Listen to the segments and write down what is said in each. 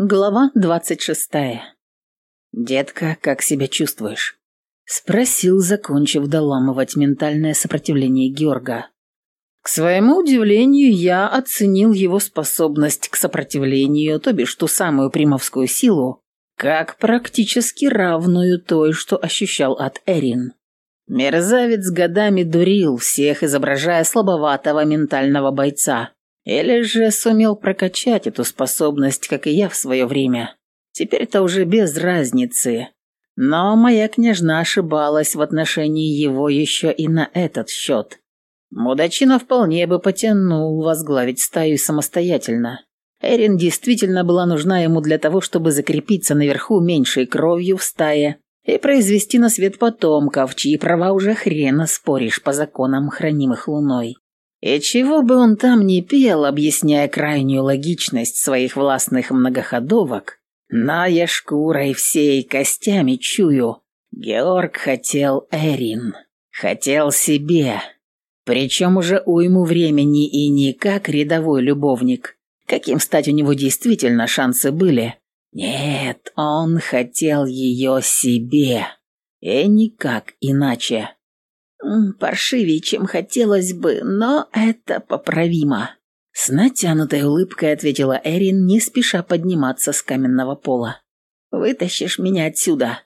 Глава двадцать шестая. «Детка, как себя чувствуешь?» Спросил, закончив доламывать ментальное сопротивление Георга. К своему удивлению, я оценил его способность к сопротивлению, то бишь ту самую примовскую силу, как практически равную той, что ощущал от Эрин. Мерзавец годами дурил всех, изображая слабоватого ментального бойца. Или же сумел прокачать эту способность, как и я в свое время. Теперь-то уже без разницы. Но моя княжна ошибалась в отношении его еще и на этот счет. Мудачина вполне бы потянул возглавить стаю самостоятельно. Эрин действительно была нужна ему для того, чтобы закрепиться наверху меньшей кровью в стае и произвести на свет потомков, чьи права уже хрена споришь по законам, хранимых луной. И чего бы он там ни пел, объясняя крайнюю логичность своих властных многоходовок, но я шкурой всей костями чую. Георг хотел Эрин. Хотел себе. Причем уже уйму времени и не как рядовой любовник. Каким стать у него действительно шансы были? Нет, он хотел ее себе. И никак иначе. «Паршивее, чем хотелось бы, но это поправимо», — с натянутой улыбкой ответила Эрин, не спеша подниматься с каменного пола. «Вытащишь меня отсюда?»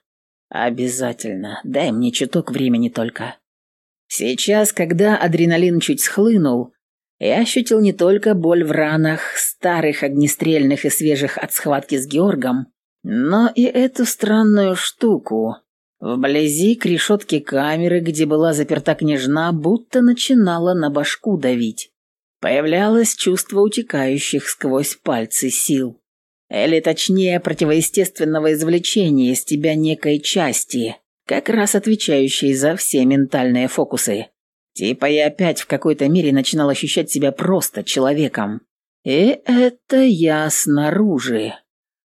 «Обязательно. Дай мне чуток времени только». Сейчас, когда адреналин чуть схлынул, я ощутил не только боль в ранах, старых огнестрельных и свежих от схватки с Георгом, но и эту странную штуку, Вблизи к решетке камеры, где была заперта княжна, будто начинала на башку давить. Появлялось чувство утекающих сквозь пальцы сил. Или точнее, противоестественного извлечения из тебя некой части, как раз отвечающей за все ментальные фокусы. Типа я опять в какой-то мере начинал ощущать себя просто человеком. И это я снаружи.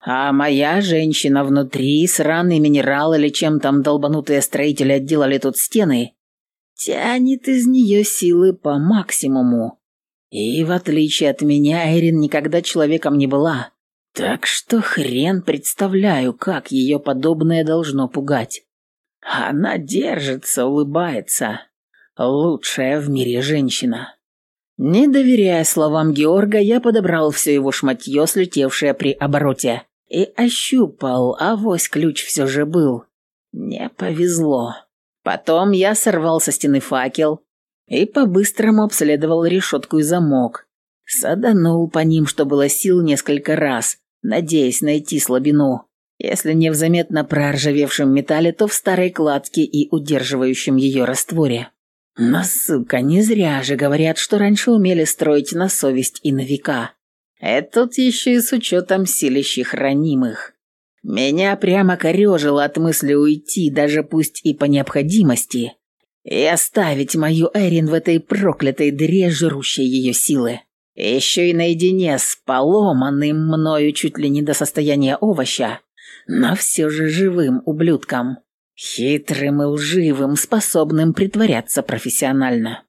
А моя женщина внутри, сраный минерал или чем там долбанутые строители отделали тут стены, тянет из нее силы по максимуму. И в отличие от меня, Эрин никогда человеком не была. Так что хрен представляю, как ее подобное должно пугать. Она держится, улыбается. Лучшая в мире женщина. Не доверяя словам Георга, я подобрал все его шматье, слетевшее при обороте и ощупал, а вось ключ все же был. Не повезло. Потом я сорвал со стены факел и по-быстрому обследовал решетку и замок. Саданул по ним, что было сил несколько раз, надеясь найти слабину. Если не в заметно проржавевшем металле, то в старой кладке и удерживающем ее растворе. Но, сука, не зря же говорят, что раньше умели строить на совесть и на века. Этот еще и с учетом силищих ранимых. Меня прямо корежило от мысли уйти, даже пусть и по необходимости, и оставить мою Эрин в этой проклятой дыре, жрущей ее силы. Еще и наедине с поломанным мною чуть ли не до состояния овоща, но все же живым ублюдком. Хитрым и лживым, способным притворяться профессионально.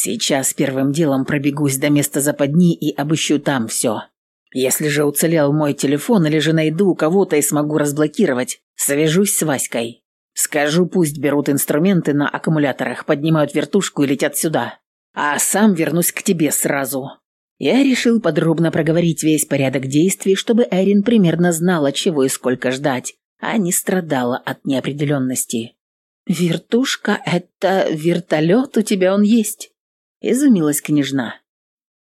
Сейчас первым делом пробегусь до места западни и обыщу там все. Если же уцелел мой телефон или же найду кого-то и смогу разблокировать, свяжусь с Васькой. Скажу, пусть берут инструменты на аккумуляторах, поднимают вертушку и летят сюда. А сам вернусь к тебе сразу. Я решил подробно проговорить весь порядок действий, чтобы Эрин примерно знала, чего и сколько ждать, а не страдала от неопределенности. «Вертушка — это вертолет, у тебя он есть?» – изумилась княжна.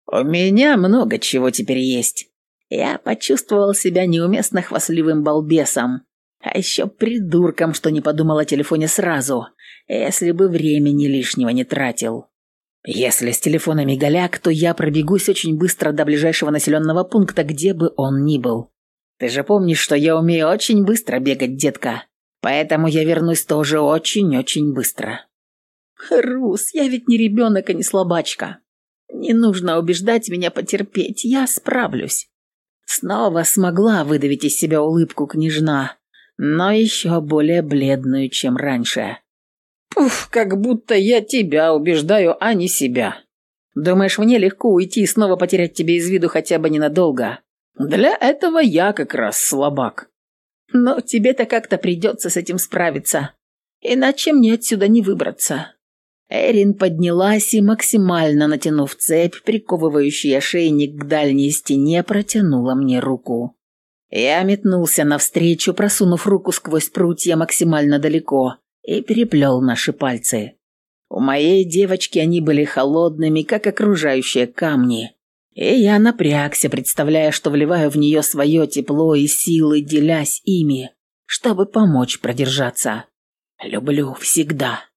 «У меня много чего теперь есть. Я почувствовал себя неуместно хвастливым балбесом, а еще придурком, что не подумал о телефоне сразу, если бы времени лишнего не тратил. Если с телефонами голяк, то я пробегусь очень быстро до ближайшего населенного пункта, где бы он ни был. Ты же помнишь, что я умею очень быстро бегать, детка, поэтому я вернусь тоже очень-очень быстро». «Рус, я ведь не ребенок, а не слабачка. Не нужно убеждать меня потерпеть, я справлюсь». Снова смогла выдавить из себя улыбку княжна, но еще более бледную, чем раньше. «Пуф, как будто я тебя убеждаю, а не себя. Думаешь, мне легко уйти и снова потерять тебя из виду хотя бы ненадолго? Для этого я как раз слабак. Но тебе-то как-то придется с этим справиться. Иначе мне отсюда не выбраться. Эрин поднялась и, максимально натянув цепь, приковывающий ошейник к дальней стене, протянула мне руку. Я метнулся навстречу, просунув руку сквозь прутья максимально далеко, и переплел наши пальцы. У моей девочки они были холодными, как окружающие камни, и я напрягся, представляя, что вливаю в нее свое тепло и силы, делясь ими, чтобы помочь продержаться. «Люблю всегда», —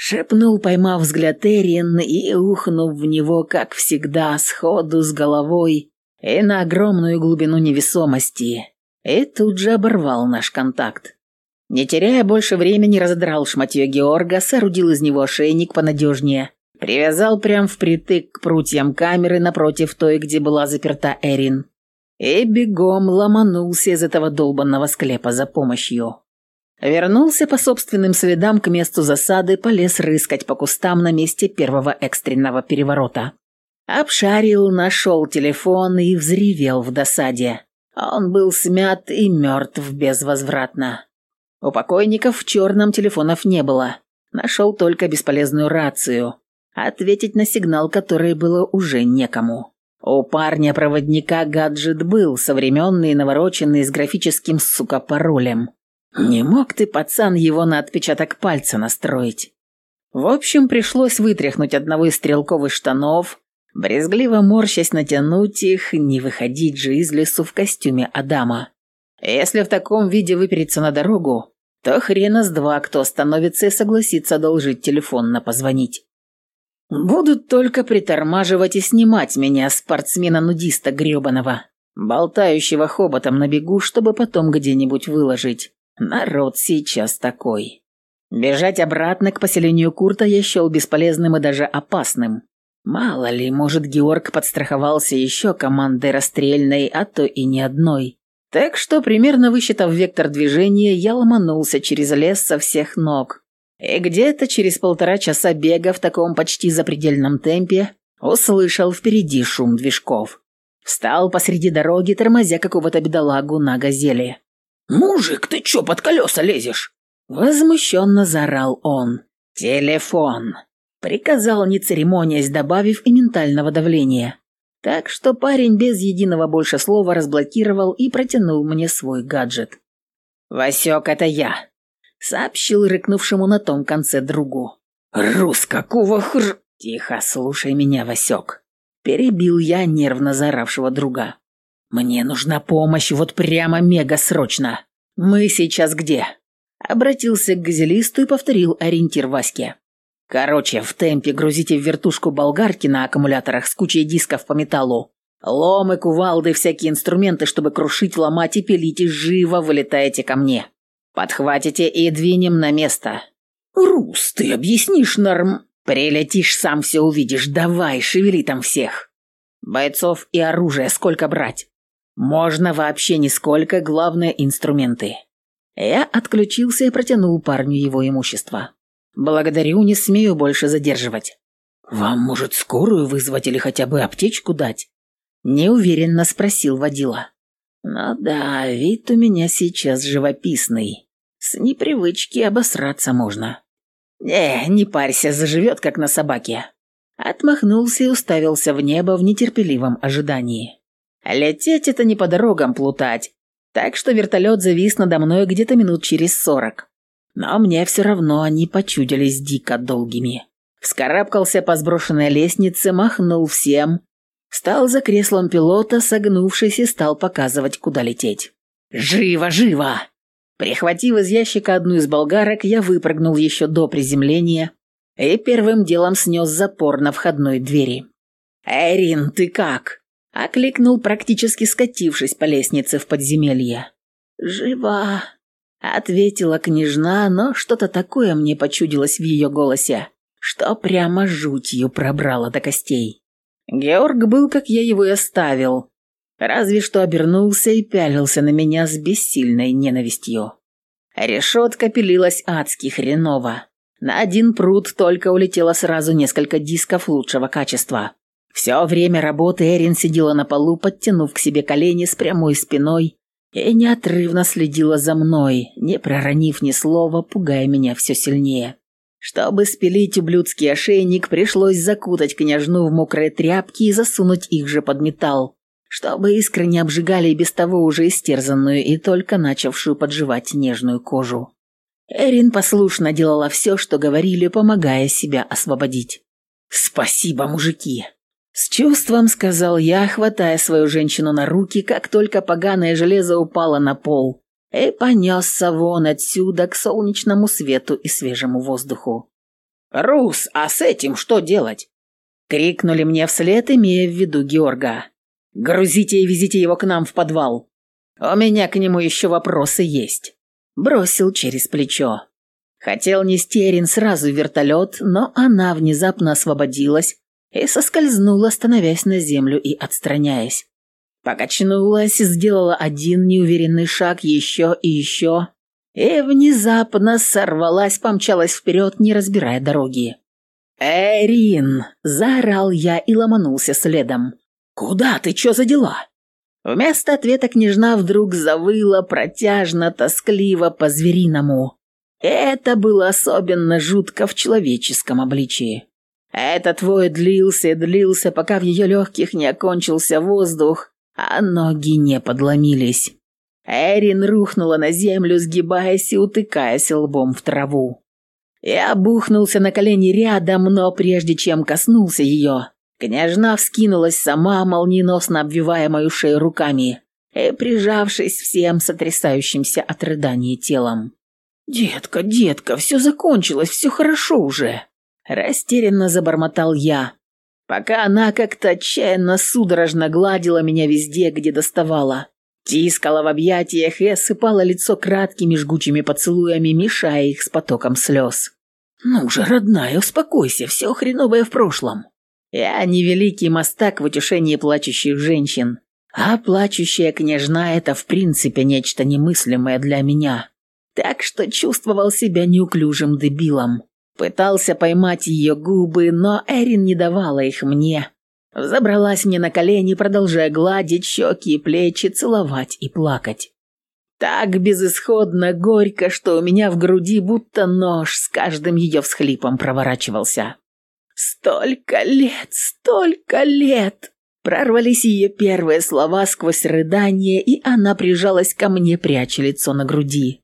шепнул, поймав взгляд Эрин и ухнув в него, как всегда, сходу с головой и на огромную глубину невесомости, и тут же оборвал наш контакт. Не теряя больше времени, разодрал шматье Георга, соорудил из него ошейник понадежнее Привязал прям впритык к прутьям камеры напротив той, где была заперта Эрин. И бегом ломанулся из этого долбанного склепа за помощью. Вернулся по собственным следам к месту засады, полез рыскать по кустам на месте первого экстренного переворота. Обшарил, нашел телефон и взревел в досаде. Он был смят и мертв безвозвратно. У покойников в черном телефонов не было. Нашел только бесполезную рацию, ответить на сигнал, который было уже некому. У парня-проводника гаджет был, современный навороченный с графическим, сука, паролем. Не мог ты, пацан, его на отпечаток пальца настроить. В общем, пришлось вытряхнуть одного из стрелковых штанов, брезгливо морщась натянуть их, не выходить же из лесу в костюме Адама. Если в таком виде выпереться на дорогу, то хрена с два, кто остановится и согласится одолжить телефон на позвонить. Будут только притормаживать и снимать меня, спортсмена-нудиста грёбаного, болтающего хоботом на бегу, чтобы потом где-нибудь выложить. Народ сейчас такой. Бежать обратно к поселению Курта я счел бесполезным и даже опасным. Мало ли, может, Георг подстраховался еще командой расстрельной, а то и не одной. Так что, примерно высчитав вектор движения, я ломанулся через лес со всех ног, и где-то через полтора часа бега в таком почти запредельном темпе услышал впереди шум движков. Встал посреди дороги, тормозя какого-то бедолагу на газели. «Мужик, ты чё под колеса лезешь?» Возмущенно заорал он. «Телефон!» Приказал, не церемонясь, добавив и ментального давления. Так что парень без единого больше слова разблокировал и протянул мне свой гаджет. «Васек, это я сообщил рыкнувшему на том конце другу. «Рус, какого хр...» «Тихо, слушай меня, Васек!» Перебил я нервно заоравшего друга. «Мне нужна помощь вот прямо мега срочно. Мы сейчас где?» Обратился к газелисту и повторил ориентир Ваське. «Короче, в темпе грузите в вертушку болгарки на аккумуляторах с кучей дисков по металлу. Ломы, кувалды, всякие инструменты, чтобы крушить, ломать и пилить, и живо вылетаете ко мне. Подхватите и двинем на место. Рус, ты объяснишь норм... Прилетишь, сам все увидишь. Давай, шевели там всех. Бойцов и оружия сколько брать? Можно вообще нисколько, главное инструменты. Я отключился и протянул парню его имущество. Благодарю, не смею больше задерживать. Вам, может, скорую вызвать или хотя бы аптечку дать? Неуверенно спросил водила. Ну да, вид у меня сейчас живописный. С непривычки обосраться можно. «Не, не парься, заживет, как на собаке». Отмахнулся и уставился в небо в нетерпеливом ожидании. Лететь это не по дорогам плутать, так что вертолет завис надо мной где-то минут через сорок. Но мне все равно они почудились дико долгими. Вскарабкался по сброшенной лестнице, махнул всем, встал за креслом пилота, согнувшись и стал показывать, куда лететь. «Живо, живо!» Прихватив из ящика одну из болгарок, я выпрыгнул еще до приземления и первым делом снес запор на входной двери. «Эрин, ты как?» – окликнул, практически скатившись по лестнице в подземелье. «Жива», – ответила княжна, но что-то такое мне почудилось в ее голосе, что прямо жутью пробрало до костей. Георг был, как я его и оставил, Разве что обернулся и пялился на меня с бессильной ненавистью. Решетка пилилась адски хреново. На один пруд только улетело сразу несколько дисков лучшего качества. Все время работы Эрин сидела на полу, подтянув к себе колени с прямой спиной и неотрывно следила за мной, не проронив ни слова, пугая меня все сильнее. Чтобы спилить ублюдский ошейник, пришлось закутать княжну в мокрые тряпки и засунуть их же под металл, чтобы искры не обжигали без того уже истерзанную и только начавшую подживать нежную кожу. Эрин послушно делала все, что говорили, помогая себя освободить. «Спасибо, мужики!» С чувством сказал я, хватая свою женщину на руки, как только поганое железо упало на пол и понесся вон отсюда к солнечному свету и свежему воздуху. «Рус, а с этим что делать?» Крикнули мне вслед, имея в виду Георга. «Грузите и везите его к нам в подвал. У меня к нему еще вопросы есть». Бросил через плечо. Хотел нести Эрин сразу в вертолет, но она внезапно освободилась и соскользнула, становясь на землю и отстраняясь. Покачнулась, сделала один неуверенный шаг еще и еще, и внезапно сорвалась, помчалась вперед, не разбирая дороги. «Эрин!» – заорал я и ломанулся следом. «Куда ты? Чё за дела?» Вместо ответа княжна вдруг завыла протяжно, тоскливо, по-звериному. Это было особенно жутко в человеческом обличии. Этот вой длился и длился, пока в ее легких не окончился воздух, а ноги не подломились. Эрин рухнула на землю, сгибаясь и утыкаясь лбом в траву. Я бухнулся на колени рядом, но прежде чем коснулся ее, княжна вскинулась сама, молниеносно обвивая мою шею руками и прижавшись всем сотрясающимся от рыдания телом. «Детка, детка, все закончилось, все хорошо уже!» Растерянно забормотал я, пока она как-то отчаянно судорожно гладила меня везде, где доставала. Тискала в объятиях и осыпала лицо краткими жгучими поцелуями, мешая их с потоком слез. «Ну же, родная, успокойся, все хреновое в прошлом. Я не великий мастак в утешении плачущих женщин, а плачущая княжна – это в принципе нечто немыслимое для меня. Так что чувствовал себя неуклюжим дебилом. Пытался поймать ее губы, но Эрин не давала их мне. Забралась мне на колени, продолжая гладить щеки и плечи, целовать и плакать. Так безысходно, горько, что у меня в груди будто нож с каждым ее всхлипом проворачивался. «Столько лет, столько лет!» Прорвались ее первые слова сквозь рыдание, и она прижалась ко мне, пряча лицо на груди.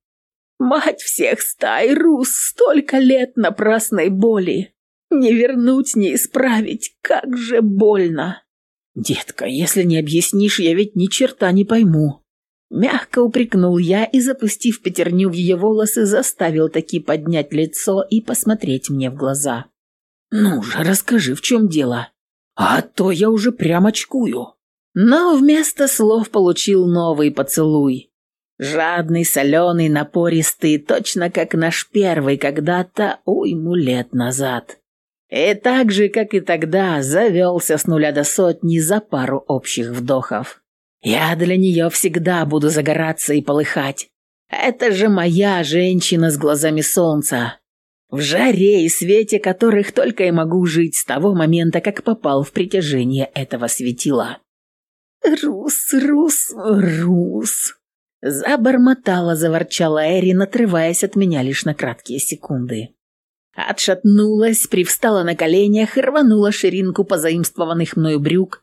Мать всех стай, Рус, столько лет напрасной боли. Не вернуть, не исправить, как же больно. Детка, если не объяснишь, я ведь ни черта не пойму. Мягко упрекнул я и, запустив пятерню в ее волосы, заставил таки поднять лицо и посмотреть мне в глаза. «Ну же, расскажи, в чем дело? А то я уже прям очкую». Но вместо слов получил новый поцелуй. Жадный, соленый, напористый, точно как наш первый когда-то уйму лет назад. И так же, как и тогда, завелся с нуля до сотни за пару общих вдохов. Я для нее всегда буду загораться и полыхать. Это же моя женщина с глазами солнца. В жаре и свете которых только и могу жить с того момента, как попал в притяжение этого светила. Рус, Рус, Рус. Забормотала, заворчала Эрин, отрываясь от меня лишь на краткие секунды. Отшатнулась, привстала на коленях, рванула ширинку позаимствованных мною брюк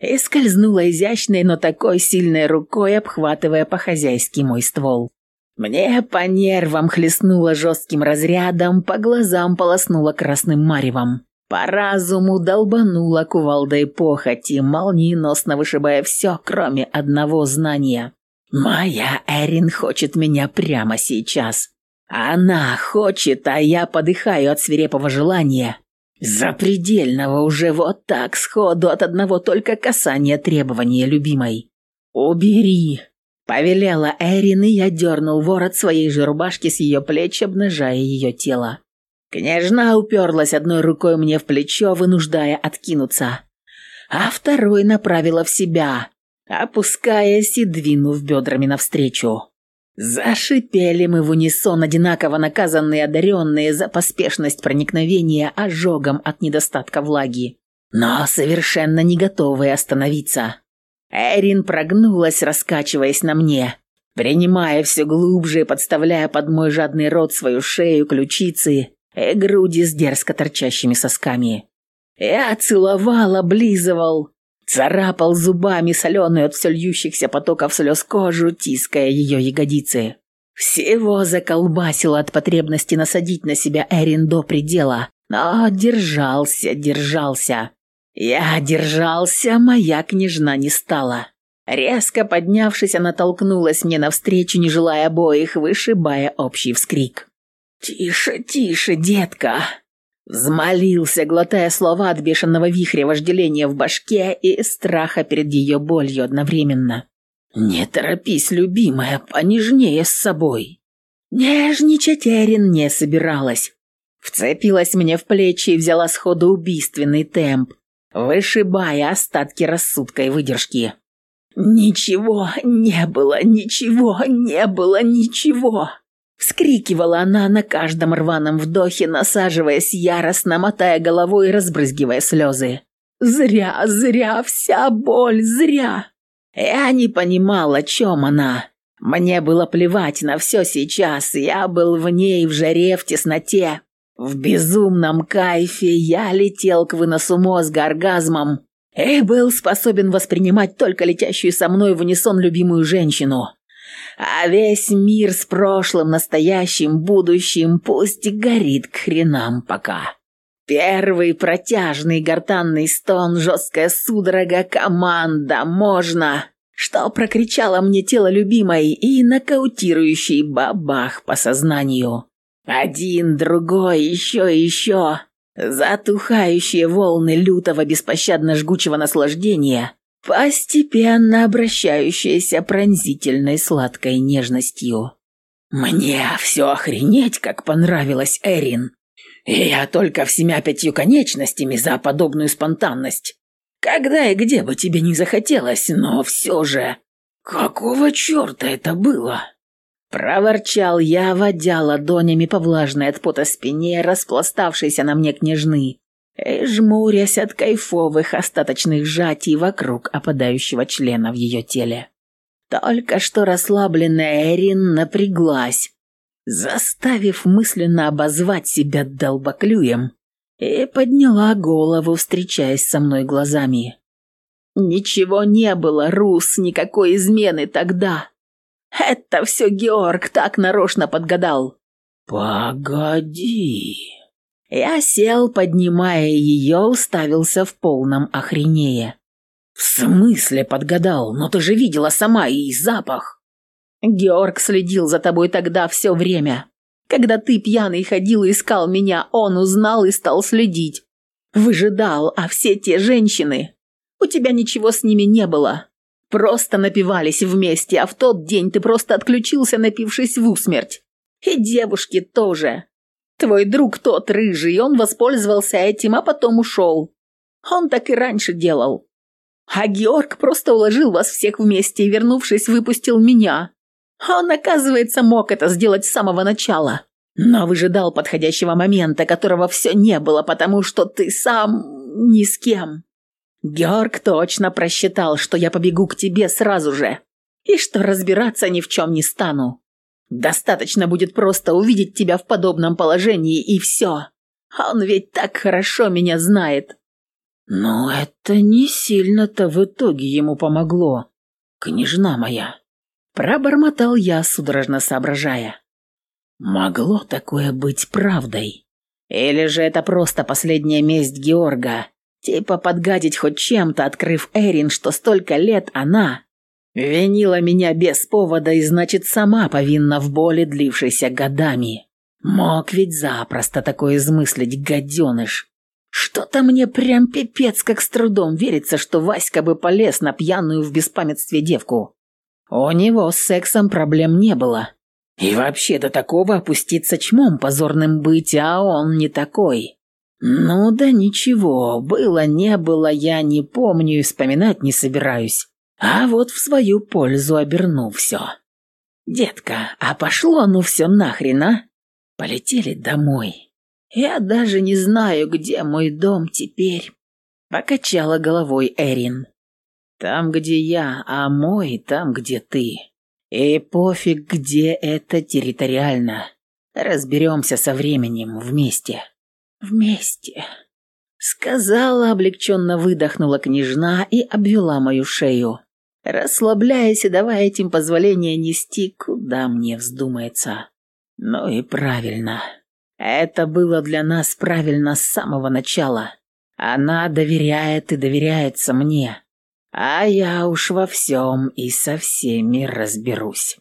и скользнула изящной, но такой сильной рукой, обхватывая по-хозяйски мой ствол. Мне по нервам хлестнуло жестким разрядом, по глазам полоснуло красным маревом. По разуму долбанула кувалдой похоти, молниеносно вышибая все, кроме одного знания. Моя Эрин хочет меня прямо сейчас. Она хочет, а я подыхаю от свирепого желания. Запредельного уже вот так сходу от одного только касания требования любимой. «Убери!» – повелела Эрин, и я дернул ворот своей же рубашки с ее плеч, обнажая ее тело. Княжна уперлась одной рукой мне в плечо, вынуждая откинуться, а второй направила в себя, опускаясь и двинув бедрами навстречу. Зашипели мы в унисон, одинаково наказанные одаренные за поспешность проникновения ожогом от недостатка влаги. но совершенно не готовые остановиться. Эрин прогнулась, раскачиваясь на мне, принимая все глубже и подставляя под мой жадный рот свою шею, ключицы и груди с дерзко торчащими сосками. Я целовал, облизывал, царапал зубами соленую от все льющихся потоков слез кожу, тиская ее ягодицы. Всего заколбасило от потребности насадить на себя Эрин до предела, но держался, держался. Я держался, моя княжна не стала. Резко поднявшись, она толкнулась мне навстречу, не желая обоих, вышибая общий вскрик. «Тише, тише, детка!» Взмолился, глотая слова от бешеного вихря вожделения в башке и страха перед ее болью одновременно. «Не торопись, любимая, понежнее с собой». Нежничать Эрин не собиралась. Вцепилась мне в плечи и взяла сходу убийственный темп, вышибая остатки рассудка и выдержки. «Ничего не было, ничего не было, ничего!» Вскрикивала она на каждом рваном вдохе, насаживаясь яростно, мотая головой и разбрызгивая слезы. «Зря, зря, вся боль, зря!» Я не понимал, о чем она. Мне было плевать на все сейчас, я был в ней, в жаре, в тесноте. В безумном кайфе я летел к выносу мозга оргазмом и был способен воспринимать только летящую со мной в унисон любимую женщину. А весь мир с прошлым, настоящим, будущим пусть горит к хренам пока. Первый протяжный гортанный стон, жесткая судорога, команда, можно, что прокричало мне тело любимой и нокаутирующий бабах по сознанию. Один, другой, еще и еще. Затухающие волны лютого беспощадно жгучего наслаждения, постепенно обращающиеся пронзительной сладкой нежностью. Мне все охренеть, как понравилось Эрин. И я только всеми пятью конечностями за подобную спонтанность. Когда и где бы тебе не захотелось, но все же... Какого черта это было? Проворчал я, водя ладонями по влажной от пота спине, распластавшейся на мне княжны, и жмурясь от кайфовых остаточных сжатий вокруг опадающего члена в ее теле. Только что расслабленная Эрин напряглась, заставив мысленно обозвать себя долбоклюем, и подняла голову, встречаясь со мной глазами. «Ничего не было, Рус, никакой измены тогда!» Это все Георг так нарочно подгадал. Погоди. Я сел, поднимая ее, уставился в полном охренее. В смысле подгадал? Но ты же видела сама и запах. Георг следил за тобой тогда все время. Когда ты пьяный ходил и искал меня, он узнал и стал следить. Выжидал, а все те женщины... У тебя ничего с ними не было. Просто напивались вместе, а в тот день ты просто отключился, напившись в усмерть. И девушки тоже. Твой друг тот рыжий, он воспользовался этим, а потом ушел. Он так и раньше делал. А Георг просто уложил вас всех вместе и, вернувшись, выпустил меня. Он, оказывается, мог это сделать с самого начала. Но выжидал подходящего момента, которого все не было, потому что ты сам ни с кем. Георг точно просчитал, что я побегу к тебе сразу же, и что разбираться ни в чем не стану. Достаточно будет просто увидеть тебя в подобном положении, и все. Он ведь так хорошо меня знает. Но это не сильно-то в итоге ему помогло, княжна моя. Пробормотал я, судорожно соображая. Могло такое быть правдой? Или же это просто последняя месть Георга, Типа подгадить хоть чем-то, открыв Эрин, что столько лет она винила меня без повода и, значит, сама повинна в боли, длившейся годами. Мог ведь запросто такое измыслить, гаденыш. Что-то мне прям пипец как с трудом верится, что Васька бы полез на пьяную в беспамятстве девку. У него с сексом проблем не было. И вообще до такого опуститься чмом позорным быть, а он не такой. «Ну да ничего, было не было, я не помню и вспоминать не собираюсь. А вот в свою пользу оберну все. Детка, а пошло ну все нахрен, а? Полетели домой. Я даже не знаю, где мой дом теперь. Покачала головой Эрин. Там, где я, а мой там, где ты. И пофиг, где это территориально. Разберемся со временем вместе. Вместе. Сказала, облегченно выдохнула княжна и обвела мою шею, расслабляясь и давая этим позволение нести, куда мне вздумается. Ну и правильно. Это было для нас правильно с самого начала. Она доверяет и доверяется мне. А я уж во всем и со всеми разберусь.